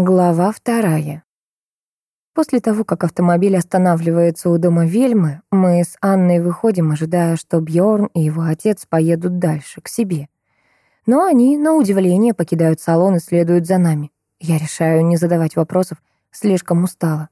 Глава вторая. После того, как автомобиль останавливается у дома Вельмы, мы с Анной выходим, ожидая, что Бьорн и его отец поедут дальше, к себе. Но они, на удивление, покидают салон и следуют за нами. Я решаю не задавать вопросов, слишком устала.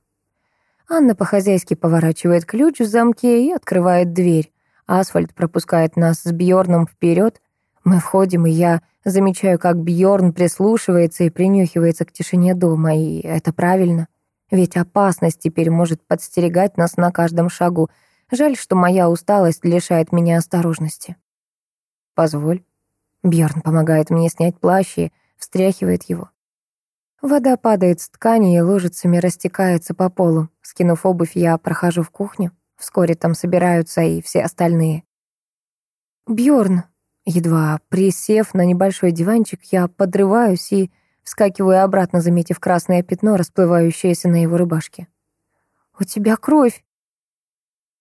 Анна по-хозяйски поворачивает ключ в замке и открывает дверь. Асфальт пропускает нас с Бьорном вперед. Мы входим, и я Замечаю, как Бьорн прислушивается и принюхивается к тишине дома, и это правильно. Ведь опасность теперь может подстерегать нас на каждом шагу. Жаль, что моя усталость лишает меня осторожности. Позволь. Бьорн помогает мне снять плащ и встряхивает его. Вода падает с ткани и лужицами растекается по полу. Скинув обувь, я прохожу в кухню. Вскоре там собираются и все остальные. Бьорн, Едва присев на небольшой диванчик, я подрываюсь и вскакиваю обратно, заметив красное пятно, расплывающееся на его рубашке. «У тебя кровь!»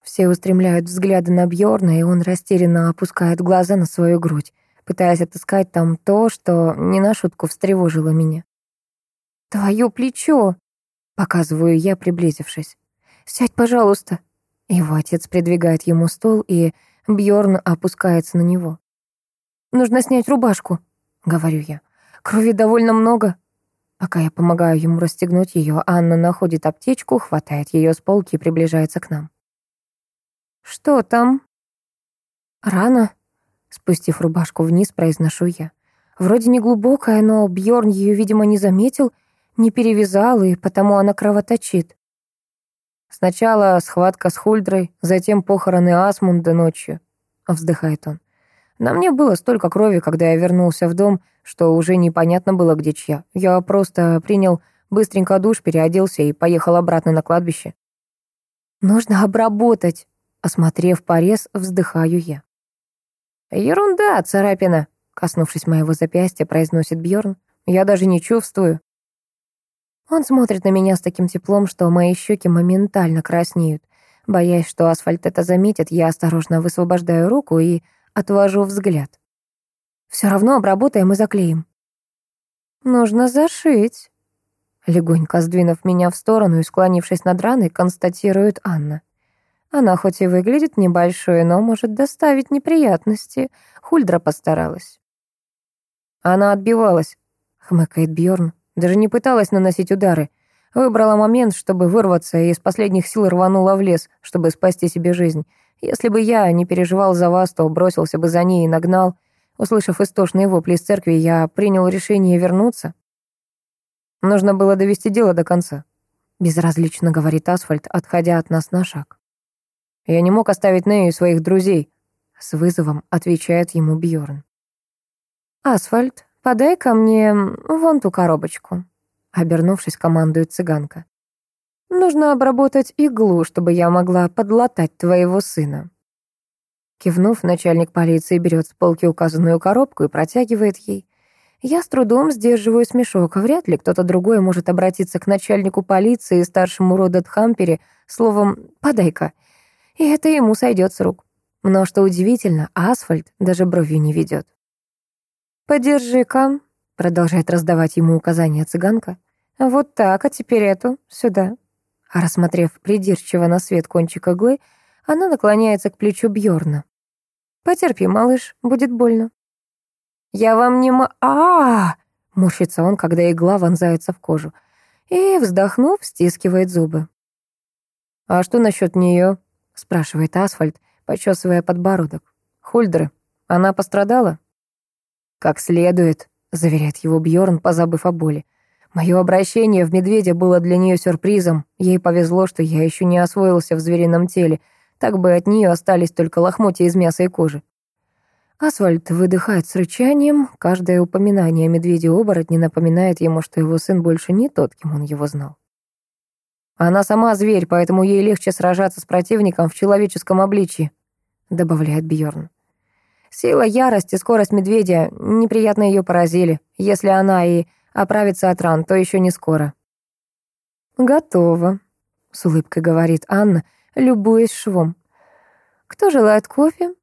Все устремляют взгляды на Бьорна, и он растерянно опускает глаза на свою грудь, пытаясь отыскать там то, что не на шутку встревожило меня. «Твое плечо!» — показываю я, приблизившись. «Сядь, пожалуйста!» Его отец придвигает ему стол, и Бьорн опускается на него. Нужно снять рубашку», — говорю я. «Крови довольно много». Пока я помогаю ему расстегнуть ее, Анна находит аптечку, хватает ее с полки и приближается к нам. «Что там?» «Рана», — спустив рубашку вниз, произношу я. Вроде не глубокая, но Бьорн ее, видимо, не заметил, не перевязал, и потому она кровоточит. Сначала схватка с Хульдрой, затем похороны Асмунда ночью, вздыхает он. На мне было столько крови, когда я вернулся в дом, что уже непонятно было, где чья. Я просто принял быстренько душ, переоделся и поехал обратно на кладбище. «Нужно обработать», — осмотрев порез, вздыхаю я. «Ерунда, царапина», — коснувшись моего запястья, произносит Бьорн. «Я даже не чувствую». Он смотрит на меня с таким теплом, что мои щеки моментально краснеют. Боясь, что асфальт это заметит, я осторожно высвобождаю руку и Отвожу взгляд. Все равно обработаем и заклеим. Нужно зашить. Легонько сдвинув меня в сторону и склонившись над раной, констатирует Анна. Она хоть и выглядит небольшой, но может доставить неприятности. Хульдра постаралась. Она отбивалась, хмыкает Бьорн. Даже не пыталась наносить удары. Выбрала момент, чтобы вырваться, и из последних сил рванула в лес, чтобы спасти себе жизнь. Если бы я не переживал за вас, то бросился бы за ней и нагнал. Услышав истошные вопли из церкви, я принял решение вернуться. Нужно было довести дело до конца. Безразлично говорит Асфальт, отходя от нас на шаг. Я не мог оставить Нею и своих друзей. С вызовом отвечает ему Бьорн. Асфальт, подай ко мне вон ту коробочку. Обернувшись, командует цыганка. Нужно обработать иглу, чтобы я могла подлатать твоего сына». Кивнув, начальник полиции берет с полки указанную коробку и протягивает ей. Я с трудом сдерживаю смешок. Вряд ли кто-то другой может обратиться к начальнику полиции и старшему рода Тхампере словом «подай-ка». И это ему сойдет с рук. Но что удивительно, асфальт даже бровью не ведет. «Подержи-ка», — продолжает раздавать ему указания цыганка. «Вот так, а теперь эту, сюда». А рассмотрев придирчиво на свет кончик иглы, она наклоняется к плечу Бьорна. «Потерпи, малыш, будет больно». «Я вам не ма... а, -а, он, когда игла вонзается в кожу. И, вздохнув, стискивает зубы. «А что насчет нее?» — спрашивает Асфальт, почесывая подбородок. «Хульдры, она пострадала?» «Как следует», — заверяет его Бьорн, позабыв о боли. Мое обращение в медведя было для нее сюрпризом. Ей повезло, что я еще не освоился в зверином теле. Так бы от нее остались только лохмотья из мяса и кожи. Асфальт выдыхает с рычанием. Каждое упоминание о медведе-оборотне напоминает ему, что его сын больше не тот, кем он его знал. «Она сама зверь, поэтому ей легче сражаться с противником в человеческом обличье», — добавляет Бьорн. Сила ярости, скорость медведя неприятно ее поразили. Если она и Оправиться от ран, то еще не скоро. «Готово», — с улыбкой говорит Анна, любуясь швом. «Кто желает кофе?»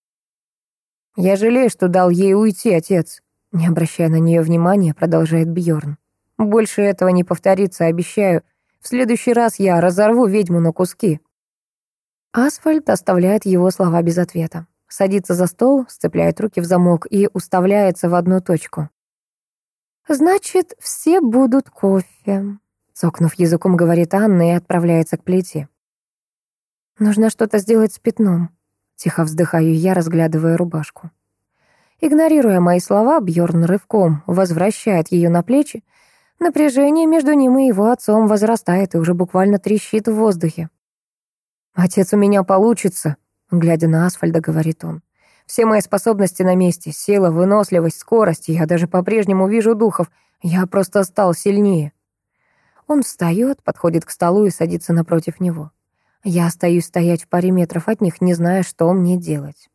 «Я жалею, что дал ей уйти, отец», — не обращая на нее внимания, продолжает Бьорн. Больше этого не повторится, обещаю. В следующий раз я разорву ведьму на куски». Асфальт оставляет его слова без ответа. Садится за стол, сцепляет руки в замок и уставляется в одну точку. «Значит, все будут кофе», — цокнув языком, говорит Анна и отправляется к плите. «Нужно что-то сделать с пятном», — тихо вздыхаю я, разглядывая рубашку. Игнорируя мои слова, Бьорн рывком возвращает ее на плечи. Напряжение между ним и его отцом возрастает и уже буквально трещит в воздухе. «Отец, у меня получится», — глядя на Асфальда, говорит он. «Все мои способности на месте, сила, выносливость, скорость, я даже по-прежнему вижу духов, я просто стал сильнее». Он встает, подходит к столу и садится напротив него. Я остаюсь стоять в паре метров от них, не зная, что мне делать.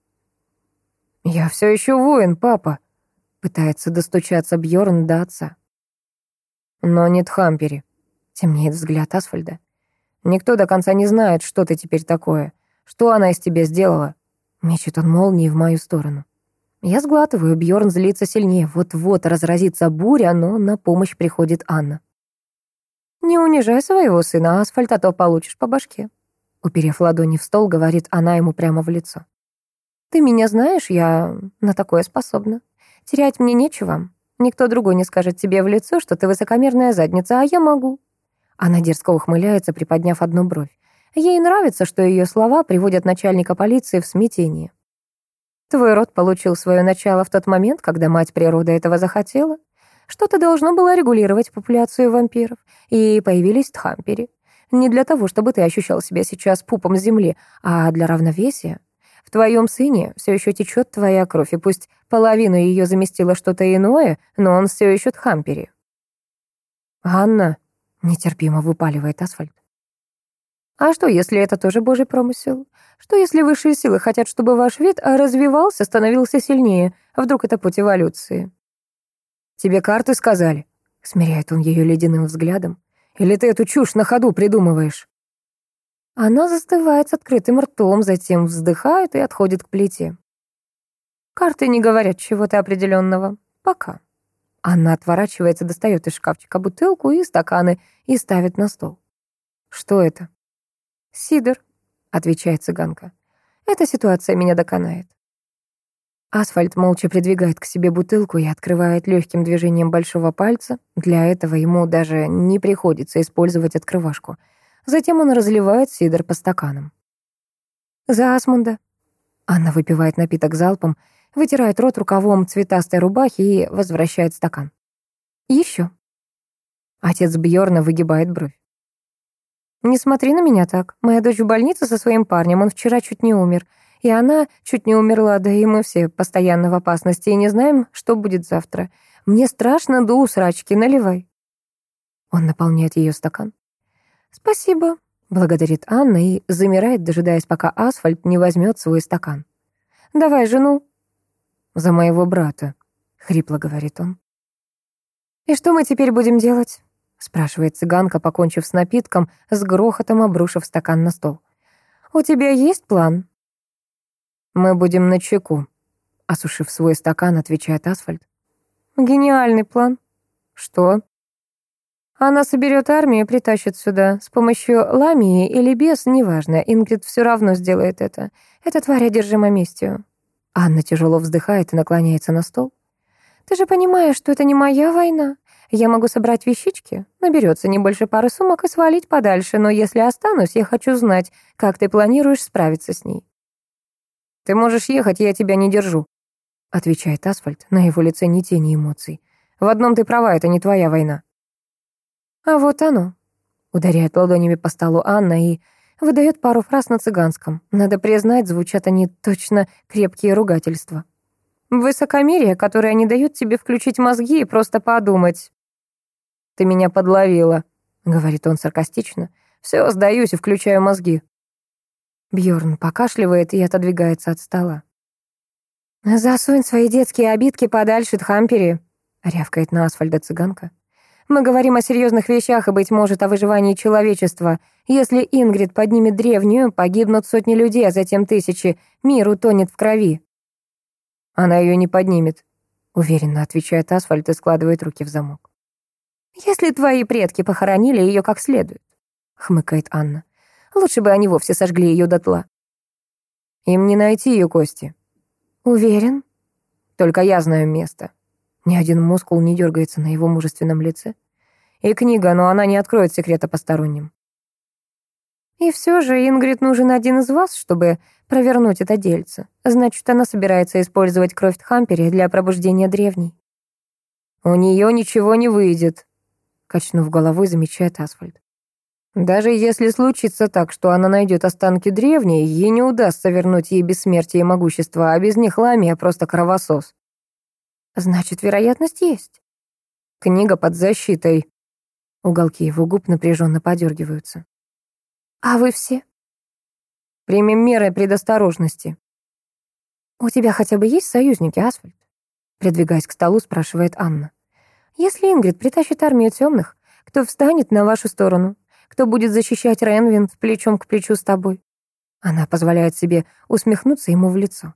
«Я все еще воин, папа», — пытается достучаться Бьорн до отца. «Но нет Хампери», — темнеет взгляд Асфальда. «Никто до конца не знает, что ты теперь такое. Что она из тебя сделала?» Мечет он молнией в мою сторону. Я сглатываю, Бьорн злится сильнее. Вот-вот разразится буря, но на помощь приходит Анна. «Не унижай своего сына, Асфальт, а то получишь по башке». Уперев ладони в стол, говорит она ему прямо в лицо. Ты меня знаешь, я на такое способна. Терять мне нечего. Никто другой не скажет тебе в лицо, что ты высокомерная задница, а я могу». Она дерзко ухмыляется, приподняв одну бровь. Ей нравится, что ее слова приводят начальника полиции в смятение. Твой род получил свое начало в тот момент, когда мать природа этого захотела. Что-то должно было регулировать популяцию вампиров, и появились тхампери. Не для того, чтобы ты ощущал себя сейчас пупом земли, а для равновесия. В твоем сыне все еще течет твоя кровь, и пусть половину ее заместило что-то иное, но он все еще Тхампери. «Анна», — нетерпимо выпаливает асфальт. «А что, если это тоже божий промысел? Что, если высшие силы хотят, чтобы ваш вид развивался, становился сильнее? Вдруг это путь эволюции?» «Тебе карты сказали?» — смиряет он ее ледяным взглядом. «Или ты эту чушь на ходу придумываешь?» Она застывает с открытым ртом, затем вздыхает и отходит к плите. Карты не говорят чего-то определенного. Пока. Она отворачивается, достает из шкафчика бутылку и стаканы и ставит на стол. «Что это?» «Сидр», — отвечает цыганка. «Эта ситуация меня доконает». Асфальт молча придвигает к себе бутылку и открывает легким движением большого пальца. Для этого ему даже не приходится использовать открывашку — Затем он разливает сидр по стаканам. «За Асмунда». Анна выпивает напиток залпом, вытирает рот рукавом цветастой рубахи и возвращает стакан. Еще. Отец Бьорна выгибает бровь. «Не смотри на меня так. Моя дочь в больнице со своим парнем, он вчера чуть не умер. И она чуть не умерла, да и мы все постоянно в опасности и не знаем, что будет завтра. Мне страшно до усрачки, наливай». Он наполняет ее стакан. «Спасибо», — благодарит Анна и замирает, дожидаясь, пока асфальт не возьмет свой стакан. «Давай жену». «За моего брата», — хрипло говорит он. «И что мы теперь будем делать?» — спрашивает цыганка, покончив с напитком, с грохотом обрушив стакан на стол. «У тебя есть план?» «Мы будем на чеку», — осушив свой стакан, отвечает Асфальт. «Гениальный план». «Что?» Она соберет армию и притащит сюда. С помощью ламии или без, неважно, Ингрид все равно сделает это. Эта тварь одержима местью. Анна тяжело вздыхает и наклоняется на стол. Ты же понимаешь, что это не моя война. Я могу собрать вещички, наберется не больше пары сумок и свалить подальше, но если останусь, я хочу знать, как ты планируешь справиться с ней. Ты можешь ехать, я тебя не держу, отвечает Асфальт, на его лице ни тени эмоций. В одном ты права, это не твоя война. «А вот оно», — ударяет ладонями по столу Анна и выдает пару фраз на цыганском. Надо признать, звучат они точно крепкие ругательства. «Высокомерие, которое не дает тебе включить мозги и просто подумать». «Ты меня подловила», — говорит он саркастично. «Все, сдаюсь и включаю мозги». Бьорн покашливает и отодвигается от стола. «Засунь свои детские обидки подальше, Тхампери», — рявкает на асфальда цыганка. Мы говорим о серьезных вещах и, быть может, о выживании человечества. Если Ингрид поднимет древнюю, погибнут сотни людей, а затем тысячи. Мир утонет в крови. Она ее не поднимет, уверенно отвечает Асфальт и складывает руки в замок. «Если твои предки похоронили ее как следует», — хмыкает Анна. «Лучше бы они вовсе сожгли ее дотла». «Им не найти ее кости». «Уверен?» «Только я знаю место». Ни один мускул не дергается на его мужественном лице. И книга, но она не откроет секрета посторонним. И все же Ингрид нужен один из вас, чтобы провернуть это дельце. Значит, она собирается использовать кровь Тхампери для пробуждения древней. У нее ничего не выйдет, качнув головой, замечает Асфальт. Даже если случится так, что она найдет останки древней, ей не удастся вернуть ей бессмертие и могущество, а без них ламия просто кровосос. Значит, вероятность есть. Книга под защитой. Уголки его губ напряженно подергиваются. А вы все? Примем меры предосторожности. У тебя хотя бы есть союзники, Асфальт? Придвигаясь к столу, спрашивает Анна. Если Ингрид притащит армию темных, кто встанет на вашу сторону? Кто будет защищать Ренвинд плечом к плечу с тобой? Она позволяет себе усмехнуться ему в лицо.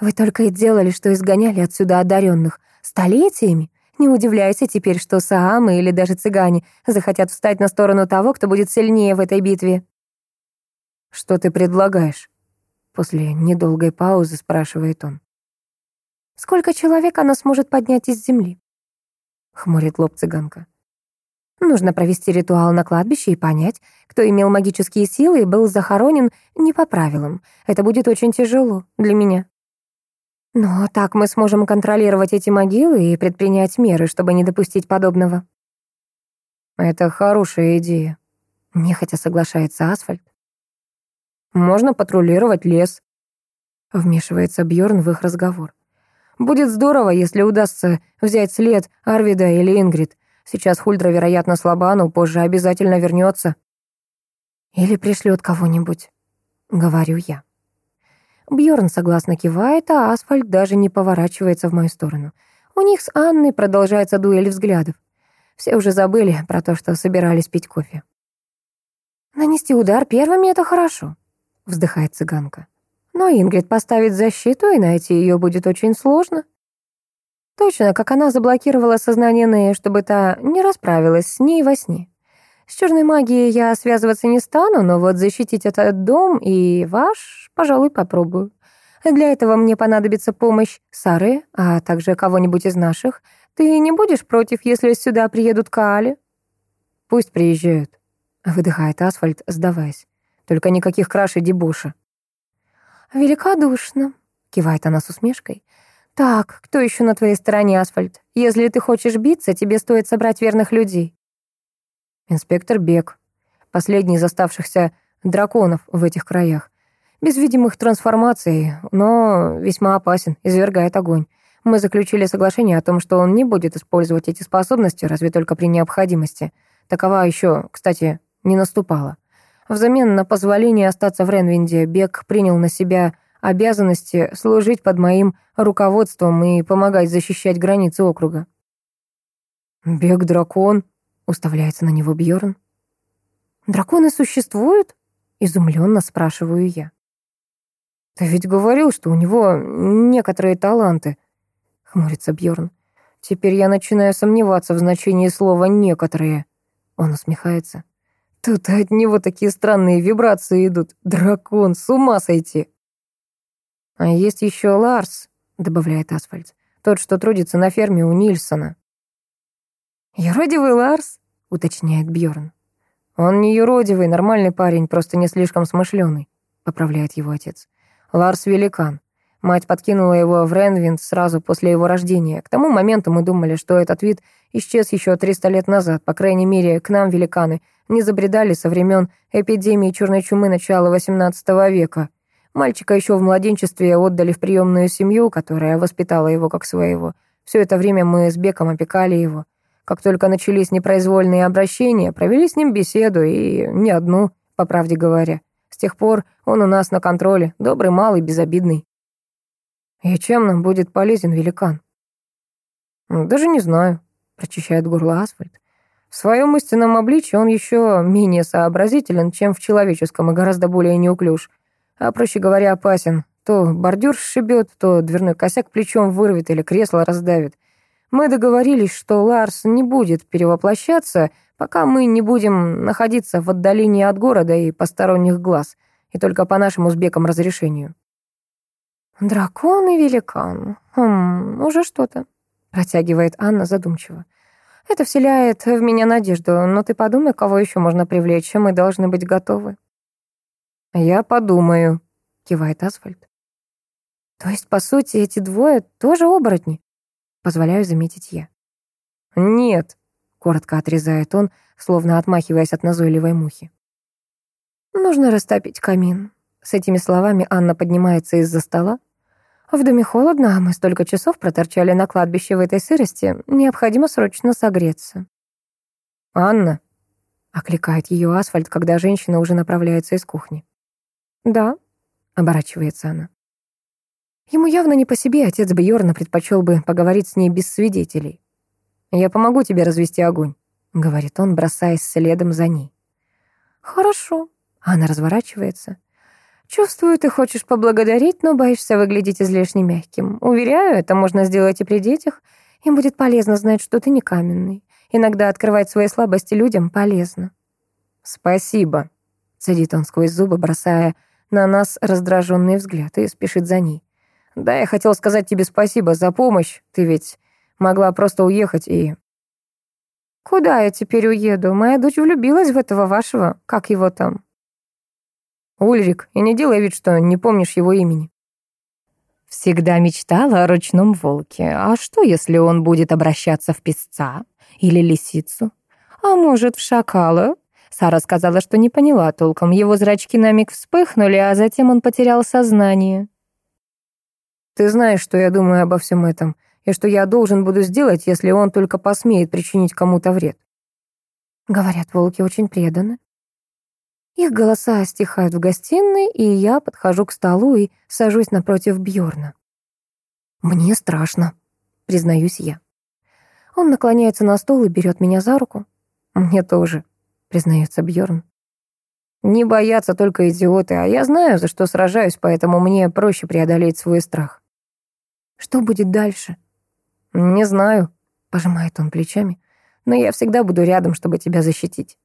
Вы только и делали, что изгоняли отсюда одаренных столетиями. Не удивляйся теперь, что саамы или даже цыгане захотят встать на сторону того, кто будет сильнее в этой битве. «Что ты предлагаешь?» После недолгой паузы спрашивает он. «Сколько человек она сможет поднять из земли?» Хмурит лоб цыганка. Нужно провести ритуал на кладбище и понять, кто имел магические силы и был захоронен не по правилам. Это будет очень тяжело для меня. Но так мы сможем контролировать эти могилы и предпринять меры, чтобы не допустить подобного. Это хорошая идея. Нехотя соглашается Асфальт. Можно патрулировать лес. Вмешивается Бьорн в их разговор. Будет здорово, если удастся взять след Арвида или Ингрид. Сейчас Хульдра, вероятно, слаба, но позже обязательно вернется. Или пришлет кого-нибудь, говорю я. Бьорн согласно кивает, а асфальт даже не поворачивается в мою сторону. У них с Анной продолжается дуэль взглядов. Все уже забыли про то, что собирались пить кофе. «Нанести удар первыми — это хорошо», — вздыхает цыганка. «Но Ингрид поставит защиту, и найти ее будет очень сложно». Точно, как она заблокировала сознание Неи, чтобы та не расправилась с ней во сне. С черной магией я связываться не стану, но вот защитить этот дом и ваш, пожалуй, попробую. Для этого мне понадобится помощь Сары, а также кого-нибудь из наших. Ты не будешь против, если сюда приедут Каали? Пусть приезжают, выдыхает асфальт, сдаваясь. Только никаких краш и дебоша. Великодушно, кивает она с усмешкой. Так, кто еще на твоей стороне, асфальт? Если ты хочешь биться, тебе стоит собрать верных людей. Инспектор Бек, последний из оставшихся драконов в этих краях. Без видимых трансформаций, но весьма опасен, извергает огонь. Мы заключили соглашение о том, что он не будет использовать эти способности, разве только при необходимости. Такова еще, кстати, не наступала. Взамен на позволение остаться в Ренвинде Бек принял на себя обязанности служить под моим руководством и помогать защищать границы округа. «Бек-дракон», Уставляется на него Бьорн. «Драконы существуют?» Изумленно спрашиваю я. «Ты ведь говорил, что у него некоторые таланты», — хмурится Бьорн. «Теперь я начинаю сомневаться в значении слова «некоторые». Он усмехается. «Тут от него такие странные вибрации идут. Дракон, с ума сойти!» «А есть еще Ларс», — добавляет Асфальт. «Тот, что трудится на ферме у Нильсона». «Юродивый Ларс?» — уточняет Бьорн. «Он не юродивый, нормальный парень, просто не слишком смышленый», — поправляет его отец. «Ларс — великан. Мать подкинула его в Ренвинд сразу после его рождения. К тому моменту мы думали, что этот вид исчез еще 300 лет назад. По крайней мере, к нам великаны не забредали со времен эпидемии черной чумы начала XVIII века. Мальчика еще в младенчестве отдали в приемную семью, которая воспитала его как своего. Все это время мы с Беком опекали его. Как только начались непроизвольные обращения, провели с ним беседу, и не одну, по правде говоря. С тех пор он у нас на контроле, добрый, малый, безобидный. И чем нам будет полезен великан? Даже не знаю, прочищает горло асфальт. В своем истинном обличии он еще менее сообразителен, чем в человеческом, и гораздо более неуклюж. А, проще говоря, опасен. То бордюр сшибет, то дверной косяк плечом вырвет или кресло раздавит. Мы договорились, что Ларс не будет перевоплощаться, пока мы не будем находиться в отдалении от города и посторонних глаз, и только по нашим узбекам разрешению». «Дракон и великан. Хм, уже что-то», — протягивает Анна задумчиво. «Это вселяет в меня надежду, но ты подумай, кого еще можно привлечь, мы должны быть готовы». «Я подумаю», — кивает Асфальт. «То есть, по сути, эти двое тоже оборотни?» Позволяю заметить я. «Нет», — коротко отрезает он, словно отмахиваясь от назойливой мухи. «Нужно растопить камин». С этими словами Анна поднимается из-за стола, в доме холодно, а мы столько часов проторчали на кладбище в этой сырости. Необходимо срочно согреться. «Анна», — окликает ее асфальт, когда женщина уже направляется из кухни. «Да», — оборачивается она. Ему явно не по себе, отец Бьорна предпочел бы поговорить с ней без свидетелей. «Я помогу тебе развести огонь», — говорит он, бросаясь следом за ней. «Хорошо», — она разворачивается. Чувствую, ты хочешь поблагодарить, но боишься выглядеть излишне мягким. Уверяю, это можно сделать и при детях. Им будет полезно знать, что ты не каменный. Иногда открывать свои слабости людям полезно. Спасибо, цедит он сквозь зубы, бросая на нас раздраженный взгляд и спешит за ней. Да, я хотел сказать тебе спасибо за помощь. Ты ведь могла просто уехать и... Куда я теперь уеду? Моя дочь влюбилась в этого вашего, как его там, Ульрик, и не делай вид, что не помнишь его имени. Всегда мечтала о ручном волке. А что, если он будет обращаться в песца или лисицу? А может, в шакала? Сара сказала, что не поняла толком. Его зрачки на миг вспыхнули, а затем он потерял сознание. Ты знаешь, что я думаю обо всем этом, и что я должен буду сделать, если он только посмеет причинить кому-то вред. Говорят, волки очень преданы. Их голоса стихают в гостиной, и я подхожу к столу и сажусь напротив Бьорна. Мне страшно, признаюсь я. Он наклоняется на стол и берет меня за руку. Мне тоже, признается Бьорн. Не боятся только идиоты, а я знаю, за что сражаюсь, поэтому мне проще преодолеть свой страх. Что будет дальше? Не знаю, пожимает он плечами, но я всегда буду рядом, чтобы тебя защитить.